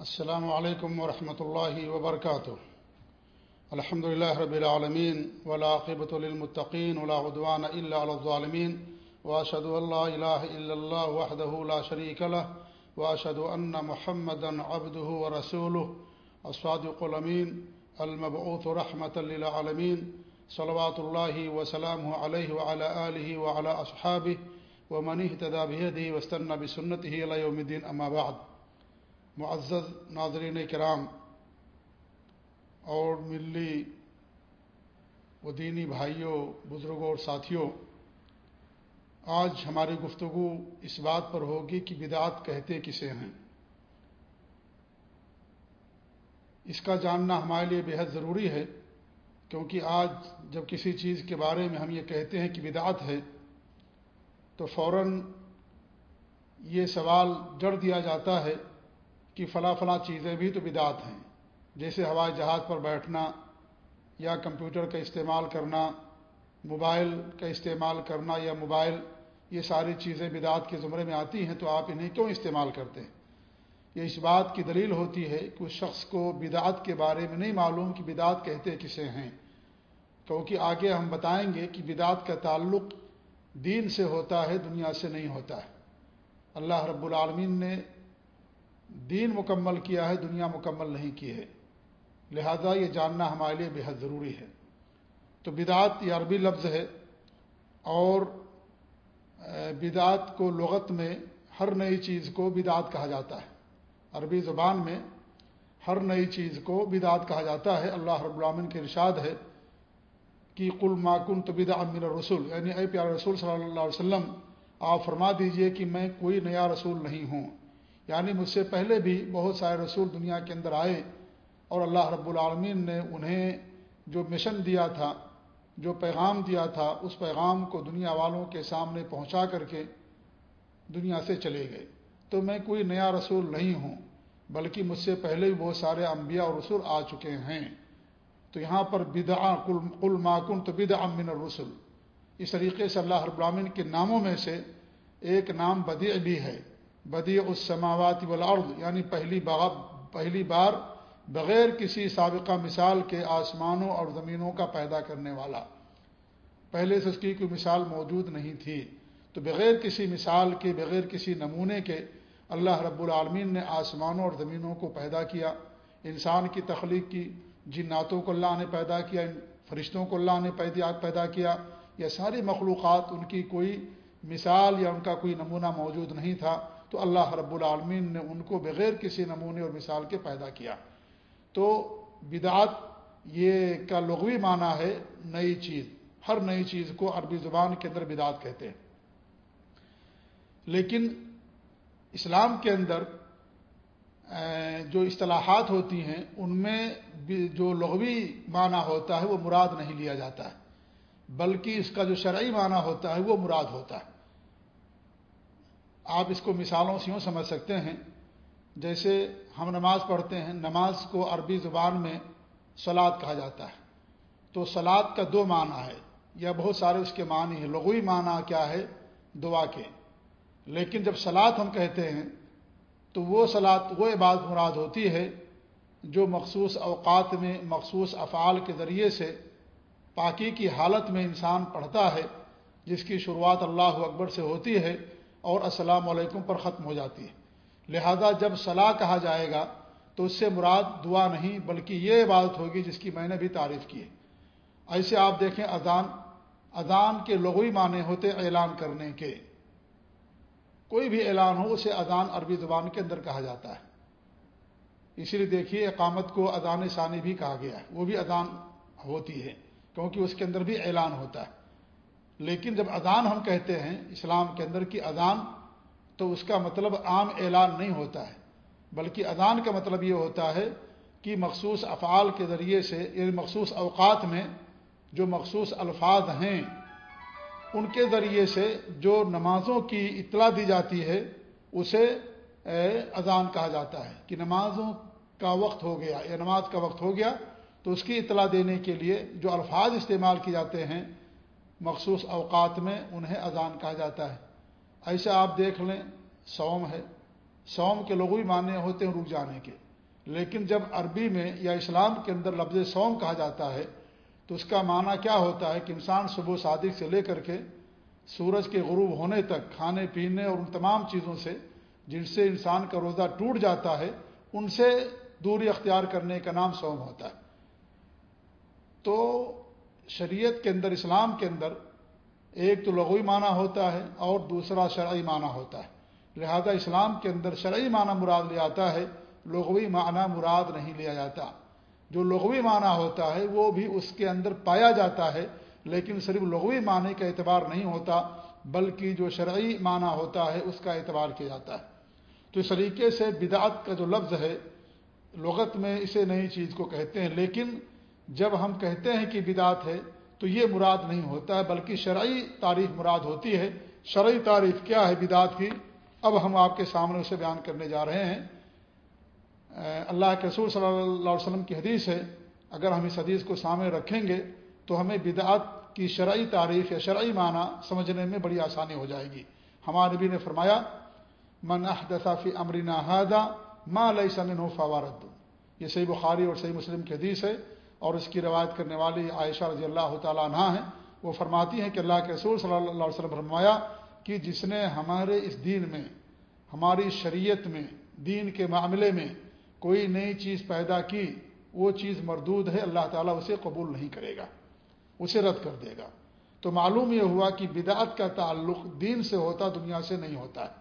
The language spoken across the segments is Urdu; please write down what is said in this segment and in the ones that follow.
السلام علیکم ورحمۃ اللہ وبرکاتہ الحمد لله رب العالمين ولاقبۃ للمتقين، ولا عدوان الا على الظالمين واشهد ان لا اله الا الله وحده لا شريك له واشهد ان محمدا عبده ورسوله، الصادق الامين المبعوث رحمة للعالمين، صلوات الله وسلامه عليه وعلى اله وعلى اصحابه ومن اهتدى بهديه واستنى بسنته الى يوم الدين اما بعد. معزز ناظرین کرام اور ملی و دینی بھائیوں، بزرگوں اور ساتھیوں، آج ہماری گفتگو اس بات پر ہوگی کہ بدعت کہتے کسے ہیں؟ اس کا جاننا ہمارے لیے بےحد ضروری ہے، کیونکہ آج جب کسی چیز کے بارے میں ہم یہ کہتے ہیں کہ بدعت ہے، تو فوراً یہ سوال جڑ دیا جاتا ہے کہ فلاں فلاں چیزیں بھی تو بدعت ہیں۔ جیسے ہوائی جہاز پر بیٹھنا یا کمپیوٹر کا استعمال کرنا، موبائل کا استعمال کرنا یا موبائل، یہ ساری چیزیں بدعت کے زمرے میں آتی ہیں تو آپ انہیں کیوں استعمال کرتے ہیں؟ یہ اس بات کی دلیل ہوتی ہے کہ اس شخص کو بدعت کے بارے میں نہیں معلوم کہ بدعت کہتے کسے ہیں۔ کیونکہ آگے ہم بتائیں گے کہ بدعت کا تعلق دین سے ہوتا ہے، دنیا سے نہیں ہوتا ہے۔ اللہ رب العالمین نے دین مکمل کیا ہے، دنیا مکمل نہیں کی ہے۔ لہذا یہ جاننا ہمارے لیے بےحد ضروری ہے۔ تو بدعت یہ عربی لفظ ہے اور بدعت کو لغت میں ہر نئی چیز کو بدعت کہا جاتا ہے۔ عربی زبان میں ہر نئی چیز کو بدعت کہا جاتا ہے۔ اللہ رب العامن کے ارشاد ہے کہ کل ماکن تو بدا امیر رسول یعنی اے پیارے رسول صلی اللہ علیہ وسلم، آپ فرما دیجیے کہ میں کوئی نیا رسول نہیں ہوں۔ یعنی مجھ سے پہلے بھی بہت سارے رسول دنیا کے اندر آئے اور اللہ رب العالمین نے انہیں جو مشن دیا تھا، جو پیغام دیا تھا، اس پیغام کو دنیا والوں کے سامنے پہنچا کر کے دنیا سے چلے گئے۔ تو میں کوئی نیا رسول نہیں ہوں، بلکہ مجھ سے پہلے بھی بہت سارے انبیاء اور رسول آ چکے ہیں۔ تو یہاں پر بدا کل ماکن تو بدا امن الرسول اس طریقے سے اللہ رب العالمین کے ناموں میں سے ایک نام بدیع بھی ہے۔ بدی السماوات والارض یعنی پہلی باب پہلی بار بغیر کسی سابقہ مثال کے آسمانوں اور زمینوں کا پیدا کرنے والا۔ پہلے سے اس کی کوئی مثال موجود نہیں تھی۔ تو بغیر کسی مثال کے، بغیر کسی نمونے کے اللہ رب العالمین نے آسمانوں اور زمینوں کو پیدا کیا۔ انسان کی تخلیق کی، جناتوں کو اللہ نے پیدا کیا، فرشتوں کو اللہ نے پیدا کیا۔ یہ ساری مخلوقات، ان کی کوئی مثال یا ان کا کوئی نمونہ موجود نہیں تھا۔ تو اللہ رب العالمین نے ان کو بغیر کسی نمونے اور مثال کے پیدا کیا۔ تو بدعت یہ کا لغوی معنی ہے نئی چیز۔ ہر نئی چیز کو عربی زبان کے اندر بدعت کہتے ہیں۔ لیکن اسلام کے اندر جو اصطلاحات ہوتی ہیں، ان میں جو لغوی معنی ہوتا ہے، وہ مراد نہیں لیا جاتا ہے۔ بلکہ اس کا جو شرعی معنی ہوتا ہے، وہ مراد ہوتا ہے۔ آپ اس کو مثالوں سے یوں سمجھ سکتے ہیں، جیسے ہم نماز پڑھتے ہیں، نماز کو عربی زبان میں سلاد کہا جاتا ہے۔ تو سلاد کا دو معنی ہے، یا بہت سارے اس کے معنی ہیں۔ لغوی معنی کیا ہے؟ دعا کے۔ لیکن جب سلاد ہم کہتے ہیں، تو وہ سلاد وہ عبادت مراد ہوتی ہے جو مخصوص اوقات میں، مخصوص افعال کے ذریعے سے پاکی کی حالت میں انسان پڑھتا ہے، جس کی شروعات اللہ اکبر سے ہوتی ہے۔ اور السلام علیکم پر ختم ہو جاتی ہے۔ لہذا جب صلاح کہا جائے گا، تو اس سے مراد دعا نہیں، بلکہ یہ عبادت ہوگی جس کی میں نے بھی تعریف کی ہے۔ ایسے آپ دیکھیں اذان اذان کے لغوی معنی ہوتے اعلان کرنے کے۔ کوئی بھی اعلان ہو، اسے اذان عربی زبان کے اندر کہا جاتا ہے۔ اسی لیے دیکھیے، اقامت کو اذان ثانی بھی کہا گیا ہے۔ وہ بھی اذان ہوتی ہے، کیونکہ اس کے اندر بھی اعلان ہوتا ہے۔ لیکن جب اذان ہم کہتے ہیں اسلام کے اندر کی اذان، تو اس کا مطلب عام اعلان نہیں ہوتا ہے، بلکہ اذان کا مطلب یہ ہوتا ہے کہ مخصوص افعال کے ذریعے سے یعنی مخصوص اوقات میں جو مخصوص الفاظ ہیں، ان کے ذریعے سے جو نمازوں کی اطلاع دی جاتی ہے، اسے اذان کہا جاتا ہے کہ نمازوں کا وقت ہو گیا یا نماز کا وقت ہو گیا، تو اس کی اطلاع دینے کے لیے جو الفاظ استعمال کیے جاتے ہیں مخصوص اوقات میں انہیں اذان کہا جاتا ہے۔ ایسا آپ دیکھ لیں سوم ہے۔ سوم کے لوگ بھی ماننے ہوتے ہیں رک جانے کے۔ لیکن جب عربی میں یا اسلام کے اندر لفظ سوم کہا جاتا ہے، تو اس کا معنی کیا ہوتا ہے کہ انسان صبح صادق سے لے کر کے سورج کے غروب ہونے تک کھانے، پینے اور ان تمام چیزوں سے جن سے انسان کا روزہ ٹوٹ جاتا ہے، ان سے دوری اختیار کرنے کا نام سوم ہوتا ہے۔ تو شریعت کے اندر، اسلام کے اندر ایک تو لغوی معنی ہوتا ہے اور دوسرا شرعی معنی ہوتا ہے۔ لہذا اسلام کے اندر شرعی معنی مراد لے آتا ہے، لغوی معنی مراد نہیں لیا جاتا۔ جو لغوی معنی ہوتا ہے، وہ بھی اس کے اندر پایا جاتا ہے، لیکن صرف لغوی معنی کا اعتبار نہیں ہوتا، بلکہ جو شرعی معنی ہوتا ہے، اس کا اعتبار کیا جاتا ہے۔ تو اس طریقے سے بدعت کا جو لفظ ہے، لغت میں اسے نئی چیز کو کہتے ہیں، لیکن جب ہم کہتے ہیں کہ بدعت ہے تو یہ مراد نہیں ہوتا ہے، بلکہ شرعی تعریف مراد ہوتی ہے۔ شرعی تعریف کیا ہے بدعت کی؟ اب ہم آپ کے سامنے اسے بیان کرنے جا رہے ہیں۔ اللہ کے رسول صلی اللہ علیہ وسلم کی حدیث ہے، اگر ہم اس حدیث کو سامنے رکھیں گے تو ہمیں بدعت کی شرعی تعریف یا شرعی معنی سمجھنے میں بڑی آسانی ہو جائے گی۔ ہمارے نبی نے فرمایا، من فی امرنا هذا ما ليس منه فوارد. یہ صحیح بخاری اور صحیح مسلم کی حدیث ہے۔ اور اس کی روایت کرنے والی عائشہ رضی اللہ تعالیٰ عنہ ہیں، وہ فرماتی ہیں کہ اللہ کے رسول صلی اللہ علیہ وسلم فرمایا کہ جس نے ہمارے اس دین میں، ہماری شریعت میں، دین کے معاملے میں کوئی نئی چیز پیدا کی، وہ چیز مردود ہے، اللہ تعالیٰ اسے قبول نہیں کرے گا، اسے رد کر دے گا۔ تو معلوم یہ ہوا کہ بدعت کا تعلق دین سے ہوتا، دنیا سے نہیں ہوتا۔ ہے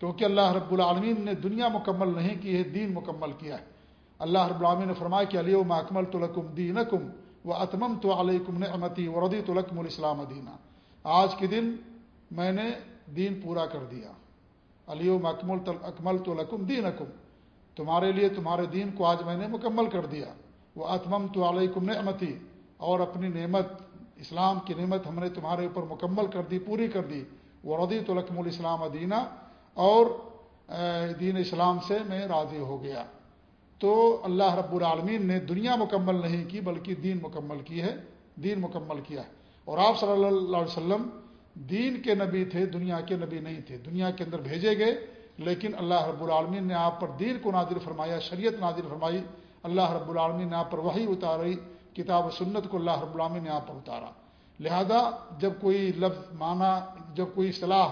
کیونکہ اللہ رب العالمین نے دنیا مکمل نہیں کی ہے، دین مکمل کیا ہے۔ اللہ رب العالمین نے فرمایا کہ علی اکمل تو لکم دین کم و اتمم تو علیکم نعمتی وردی تو لکم الاسلام دینہ آج کے دن میں نے دین پورا کر دیا۔ علی اکمل اکمل تو لکم دین تمہارے لیے تمہارے دین کو آج میں نے مکمل کر دیا۔ وہ اتمم تو علیکم نعمتی۔ اور اپنی نعمت اسلام کی نعمت ہم نے تمہارے اوپر مکمل کر دی، پوری کر دی۔ وہ ردی تو لکم الاسلام دینہ اور دین اسلام سے میں راضی ہو گیا۔ تو اللہ رب العالمین نے دنیا مکمل نہیں کی بلکہ دین مکمل کی ہے، دین مکمل کیا ہے۔ اور آپ صلی اللہ علیہ وسلم دین کے نبی تھے، دنیا کے نبی نہیں تھے۔ دنیا کے اندر بھیجے گئے، لیکن اللہ رب العالمین نے آپ پر دین کو نادر فرمایا، شریعت نادر فرمائی۔ اللہ رب العالمین نے آپ پر وہی اتاری، کتاب و سنت کو اللہ رب العالمین نے آپ پر اتارا۔ لہذا جب کوئی لفظ معنی، جب کوئی صلاح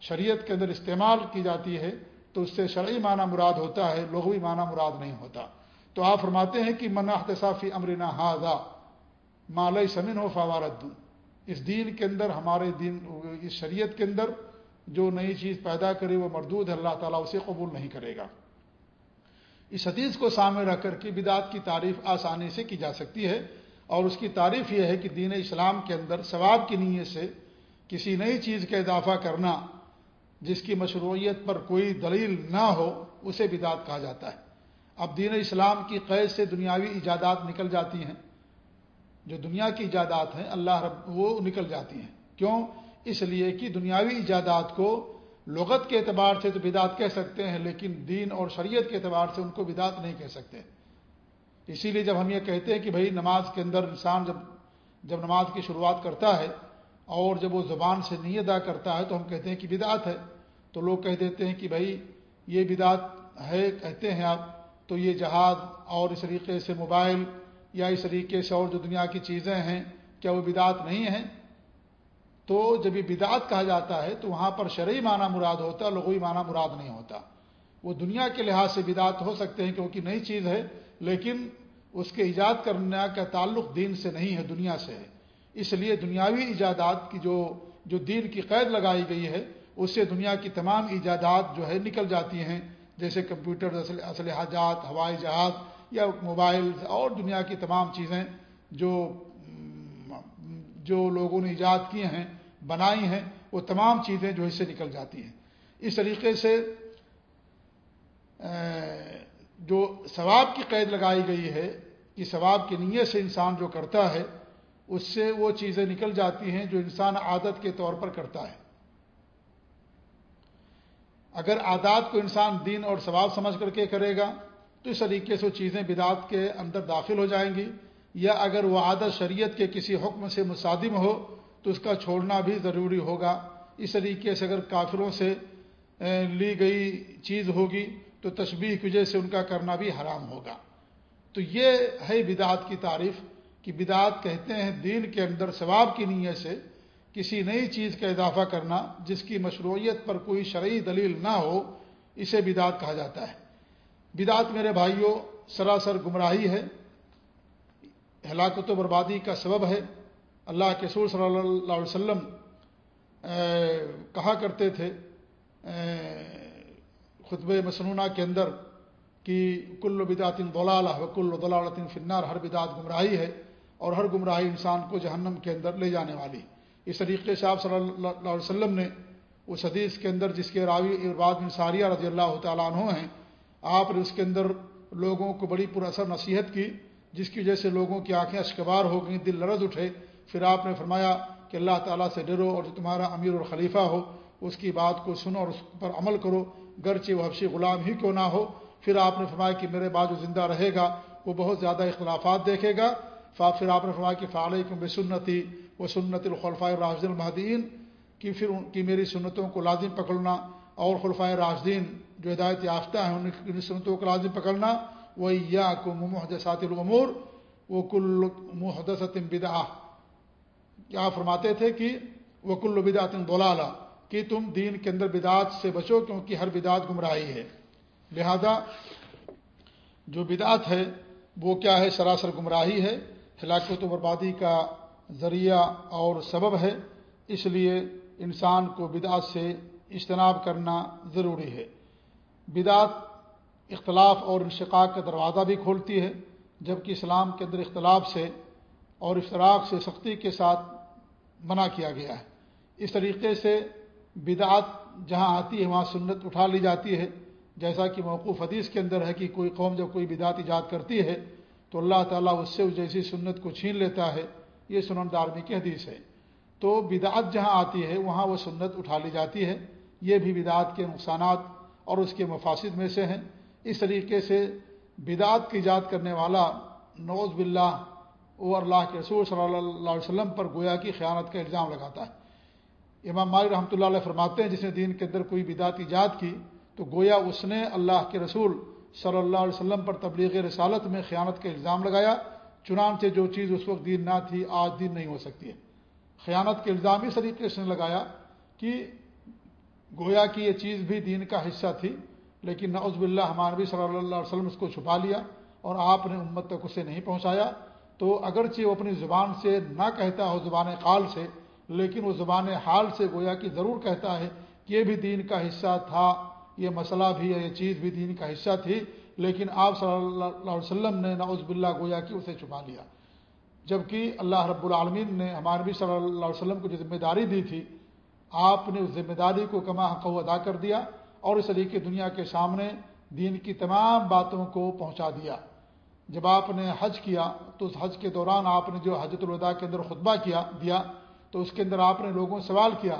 شریعت کے اندر استعمال کی جاتی ہے تو اس سے شرعی معنی مراد ہوتا ہے، لغوی معنی مراد نہیں ہوتا۔ تو آپ فرماتے ہیں کہ منا احتسافی امرنا ہاضا مالئی سمن و فوارت اس دین کے اندر، ہمارے دین، اس شریعت کے اندر جو نئی چیز پیدا کرے وہ مردود ہے، اللہ تعالیٰ اسے قبول نہیں کرے گا۔ اس حدیث کو سامنے رکھ کر کے بدعت کی تعریف آسانی سے کی جا سکتی ہے۔ اور اس کی تعریف یہ ہے کہ دین اسلام کے اندر ثواب کی نیت سے کسی نئی چیز کا اضافہ کرنا جس کی مشروعیت پر کوئی دلیل نہ ہو، اسے بدعت کہا جاتا ہے۔ اب دین اسلام کی قید سے دنیاوی ایجادات نکل جاتی ہیں۔ جو دنیا کی ایجادات ہیں، اللہ رب، وہ نکل جاتی ہیں۔ کیوں؟ اس لیے کہ دنیاوی ایجادات کو لغت کے اعتبار سے تو بدعت کہہ سکتے ہیں، لیکن دین اور شریعت کے اعتبار سے ان کو بدعت نہیں کہہ سکتے۔ اسی لیے جب ہم یہ کہتے ہیں کہ بھائی نماز کے اندر انسان جب جب نماز کی شروعات کرتا ہے اور جب وہ زبان سے نہیں ادا کرتا ہے تو ہم کہتے ہیں کہ بدعت ہے۔ تو لوگ کہہ دیتے ہیں کہ بھائی یہ بدعت ہے، کہتے ہیں آپ، تو یہ جہاز اور اس طریقے سے موبائل یا اس طریقے سے اور جو دنیا کی چیزیں ہیں، کیا وہ بدعت نہیں ہیں؟ تو جب یہ بدعت کہا جاتا ہے تو وہاں پر شرعی معنی مراد ہوتا ہے، لغوی معنی مراد نہیں ہوتا۔ وہ دنیا کے لحاظ سے بدعت ہو سکتے ہیں کیونکہ نئی چیز ہے، لیکن اس کے ایجاد کرنے کا تعلق دین سے نہیں ہے، دنیا سے ہے۔ اس لیے دنیاوی ایجادات کی جو جو دین کی قید لگائی گئی ہے، اس سے دنیا کی تمام ایجادات جو ہے نکل جاتی ہیں۔ جیسے کمپیوٹر اسلحہ جات ہوائی جہاز یا موبائل اور دنیا کی تمام چیزیں جو جو لوگوں نے ایجاد کیے ہیں، بنائی ہیں، وہ تمام چیزیں جو اس سے نکل جاتی ہیں۔ اس طریقے سے جو ثواب کی قید لگائی گئی ہے کہ ثواب کی نیت سے انسان جو کرتا ہے اس سے وہ چیزیں نکل جاتی ہیں جو انسان عادت کے طور پر کرتا ہے۔ اگر عادات کو انسان دین اور ثواب سمجھ کر کے کرے گا، تو اس طریقے سے وہ چیزیں بدعت کے اندر داخل ہو جائیں گی۔ یا اگر وہ عادت شریعت کے کسی حکم سے مصادم ہو، تو اس کا چھوڑنا بھی ضروری ہوگا۔ اس طریقے سے اگر کافروں سے لی گئی چیز ہوگی، تو تشبیح کی وجہ سے ان کا کرنا بھی حرام ہوگا۔ تو یہ ہے بدعت کی تعریف۔ کہ بدعت کہتے ہیں، دین کے اندر ثواب کی نیت سے کسی نئی چیز کا اضافہ کرنا جس کی مشروعیت پر کوئی شرعی دلیل نہ ہو، اسے بدعت کہا جاتا ہے۔ بدعت میرے بھائیوں سراسر گمراہی ہے، ہلاکت و بربادی کا سبب ہے۔ اللہ کے سور صلی اللہ علیہ وسلم کہا کرتے تھے خطب مصنوعہ کے اندر کہ کل بدعت دولالہ و کل فنار ہر بدعت گمراہی ہے۔ اور ہر گمراہی انسان کو جہنم کے اندر لے جانے والی۔ اس طریقے سے آپ صلی اللہ علیہ وسلم نے اس حدیث کے اندر جس کے راوی ارباد بن ساریہ رضی اللہ تعالیٰ عنہ ہیں، آپ نے اس کے اندر لوگوں کو بڑی پر اثر نصیحت کی، جس کی وجہ سے لوگوں کی آنکھیں اشکبار ہو گئیں، دل لرز اٹھے۔ پھر آپ نے فرمایا کہ اللہ تعالیٰ سے ڈرو اور جو تمہارا امیر اور خلیفہ ہو، اس کی بات کو سنو اور اس پر عمل کرو۔ گرچہ وہ حفشی غلام ہی کیوں نہ ہو، پھر آپ نے فرمایا کہ میرے بعد جو زندہ رہے گا، وہ بہت زیادہ اختلافات دیکھے گا۔ پھر آپ نے فرمایا کہ فعال بے سنتی وہ سنت الخلفۂ راجد المحدین کی پھر ان کی میری سنتوں کو لازم پکڑنا اور خلفۂ راجدین جو ہدایت یافتہ ہیں، ان کی سنتوں کو لازم پکڑنا وہ یا کو محدثات العمور وہ کل محدثت بدا کیا فرماتے تھے کہ وہ کل بدعت بولا کہ تم دین کے اندر بدعت سے بچو کیونکہ ہر بدعت گمراہی ہے۔ لہذا جو بدعت ہے، وہ کیا ہے؟ سراسر گمراہی ہے۔ ہلاکت و بربادی کا ذریعہ اور سبب ہے، اس لیے انسان کو بدعت سے اجتناب کرنا ضروری ہے۔ بدعت اختلاف اور انشقاق کا دروازہ بھی کھولتی ہے، جبکہ اسلام کے اندر اختلاف سے اور اشتراک سے سختی کے ساتھ منع کیا گیا ہے۔ اس طریقے سے بدعت جہاں آتی ہے، وہاں سنت اٹھا لی جاتی ہے، جیسا کہ موقوف حدیث کے اندر ہے کہ کوئی قوم جب کوئی بدعت ایجاد کرتی ہے تو اللہ تعالیٰ اس سے اس جیسی سنت کو چھین لیتا ہے۔ یہ سنن دارمی کی حدیث ہے۔ تو بدعت جہاں آتی ہے، وہاں وہ سنت اٹھا لی جاتی ہے۔ یہ بھی بدعت کے نقصانات اور اس کے مفاصد میں سے ہیں۔ اس طریقے سے بدعت کی ایجاد کرنے والا نوز باللہ وہ اللہ کے رسول صلی اللہ علیہ وسلم پر گویا کی خیانت کا الزام لگاتا ہے۔ امام مائی رحمۃ اللہ علیہ فرماتے ہیں، جس نے دین کے اندر کوئی بدعت ایجاد کی، تو گویا اس نے اللہ کے رسول صلی اللہ علیہ وسلم پر تبلیغ رسالت میں خیانت کا الزام لگایا۔ چنانچہ جو چیز اس وقت دین نہ تھی، آج دین نہیں ہو سکتی ہے۔ خیانت کے الزام اس طریقے سے لگایا کہ گویا کی یہ چیز بھی دین کا حصہ تھی، لیکن نعوذ باللہ ہمارے بھی صلی اللہ علیہ وسلم اس کو چھپا لیا اور آپ نے امت تک اسے نہیں پہنچایا۔ تو اگرچہ وہ اپنی زبان سے نہ کہتا ہو، زبان قال سے، لیکن وہ زبان حال سے گویا کہ ضرور کہتا ہے کہ یہ بھی دین کا حصہ تھا۔ یہ مسئلہ بھی یہ چیز بھی دین کا حصہ تھی، لیکن آپ صلی اللہ علیہ وسلم نے نعوذ باللہ گویا کہ اسے چھپا لیا۔ جبکہ اللہ رب العالمین نے ہمارے بھی صلی اللہ علیہ وسلم کو جو ذمہ داری دی تھی، آپ نے اس ذمہ داری کو کما حق ادا کر دیا اور اس طریقے دنیا کے سامنے دین کی تمام باتوں کو پہنچا دیا۔ جب آپ نے حج کیا، تو اس حج کے دوران آپ نے جو حجت الوداع کے اندر خطبہ کیا، دیا، تو اس کے اندر آپ نے لوگوں سے سوال کیا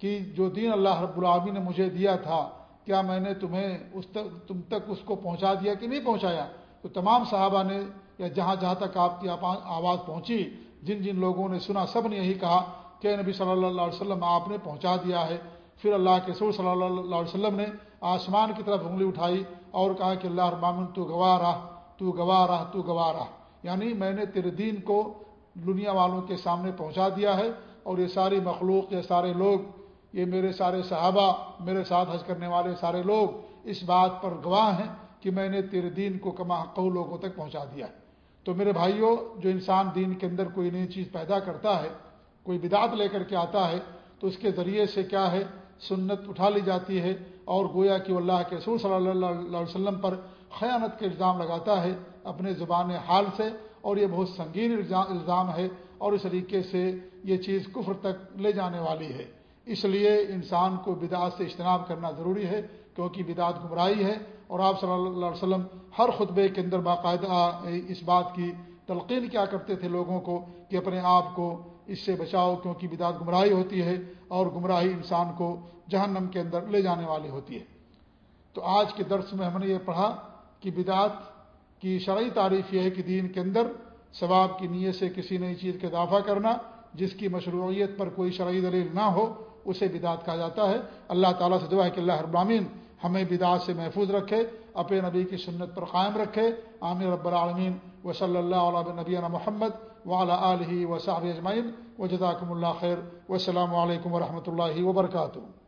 کہ جو دین اللہ رب العالمین نے مجھے دیا تھا کیا میں نے تمہیں اس تک تم تک اس کو پہنچا دیا کہ نہیں پہنچایا؟ تو تمام صحابہ نے یا جہاں جہاں تک آپ کی آواز پہنچی، جن جن لوگوں نے سنا، سب نے یہی کہا کہ نبی صلی اللہ علیہ وسلم، آپ نے پہنچا دیا ہے۔ پھر اللہ کے سور صلی اللہ علیہ وسلم نے آسمان کی طرف انگلی اٹھائی اور کہا کہ اللہ ربامن تو گواہ رہا تو گواہ رہا تو گواہ رہا یعنی میں نے تیرے دین کو دنیا والوں کے سامنے پہنچا دیا ہے اور یہ ساری مخلوق، یہ سارے لوگ یہ میرے سارے صحابہ، میرے ساتھ حج کرنے والے سارے لوگ اس بات پر گواہ ہیں کہ میں نے تیرے دین کو کما کہ لوگوں تک پہنچا دیا تو میرے بھائیوں جو انسان دین کے اندر کوئی نئی چیز پیدا کرتا ہے، کوئی بدعت لے کر کے آتا ہے، تو اس کے ذریعے سے کیا ہے، سنت اٹھا لی جاتی ہے اور گویا کہ اللہ کے رسول صلی اللہ علیہ وسلم پر خیانت کے الزام لگاتا ہے اپنے زبان حال سے اور یہ بہت سنگین الزام ہے اور اس طریقے سے یہ چیز کفر تک لے جانے والی ہے۔ اس لیے انسان کو بدعت سے اجتناب کرنا ضروری ہے، کیونکہ بدعت گمراہی ہے۔ اور آپ صلی اللہ علیہ وسلم ہر خطبے کے اندر باقاعدہ اس بات کی تلقین کیا کرتے تھے لوگوں کو کہ اپنے آپ کو اس سے بچاؤ، کیونکہ بدعت گمراہی ہوتی ہے اور گمراہی انسان کو جہنم کے اندر لے جانے والی ہوتی ہے۔ تو آج کے درس میں ہم نے یہ پڑھا کہ بدعت کی شرعی تعریف یہ ہے کہ دین کے اندر ثواب کی نیت سے کسی نئی چیز کا اضافہ کرنا، جس کی مشروعیت پر کوئی شرعی دلیل نہ ہو اسے بدعت کہا جاتا ہے۔ اللہ تعالیٰ سے دعا ہے کہ اللہ ابرامین ہمیں بدعت سے محفوظ رکھے، اپنے نبی کی سنت پر قائم رکھے۔ عامر رب العالمین۔ و صلی اللہ علیہ نبی محمد وعلى آله وصحبه أجمعين وجزاكم الله خير والسلام عليكم ورحمة الله وبركاته